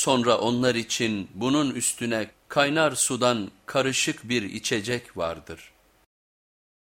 Sonra onlar için bunun üstüne kaynar sudan karışık bir içecek vardır.